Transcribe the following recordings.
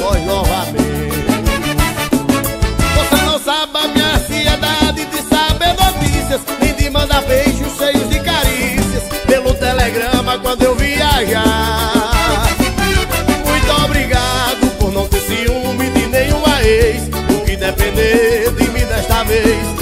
voz novamente. Você não sabe a minha ansiedade de saber notícias, nem de mandar beijos cheios de carícias pelo telegrama quando eu viajar. Muito obrigado por não ter ciúme de nenhuma ex, o que depender de mim desta vez.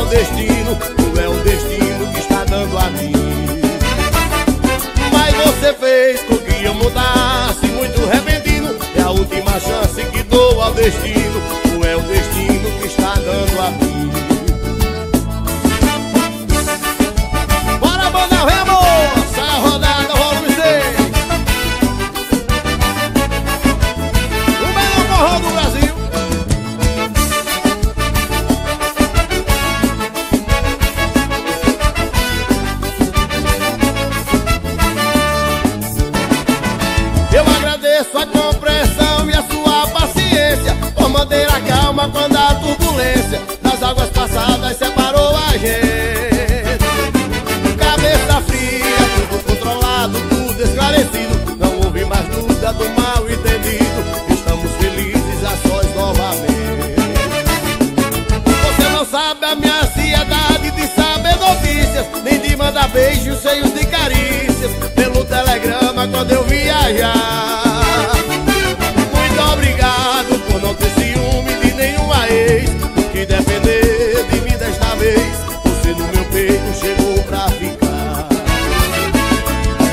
Ao destino é o destino que está dando a mim. Mas você fez com que eu mudasse muito repentino É a última chance que dou ao destino Muito obrigado por não ter ciúme de nenhuma ex que depender de mim desta vez Você no meu peito chegou pra ficar.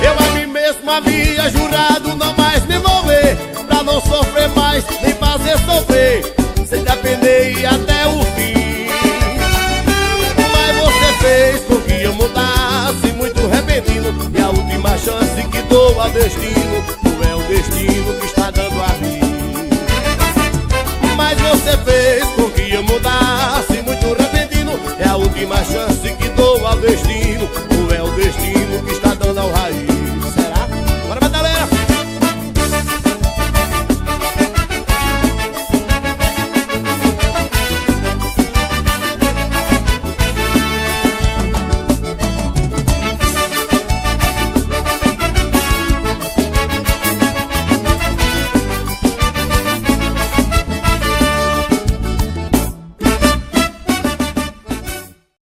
Eu a mim mesmo havia jurado não mais me envolver Pra não sofrer mais, nem fazer sofrer Sem depender e até o fim. Mas você fez com que eu mudasse muito repentino E a última chance que dou ao destino destino que está dando a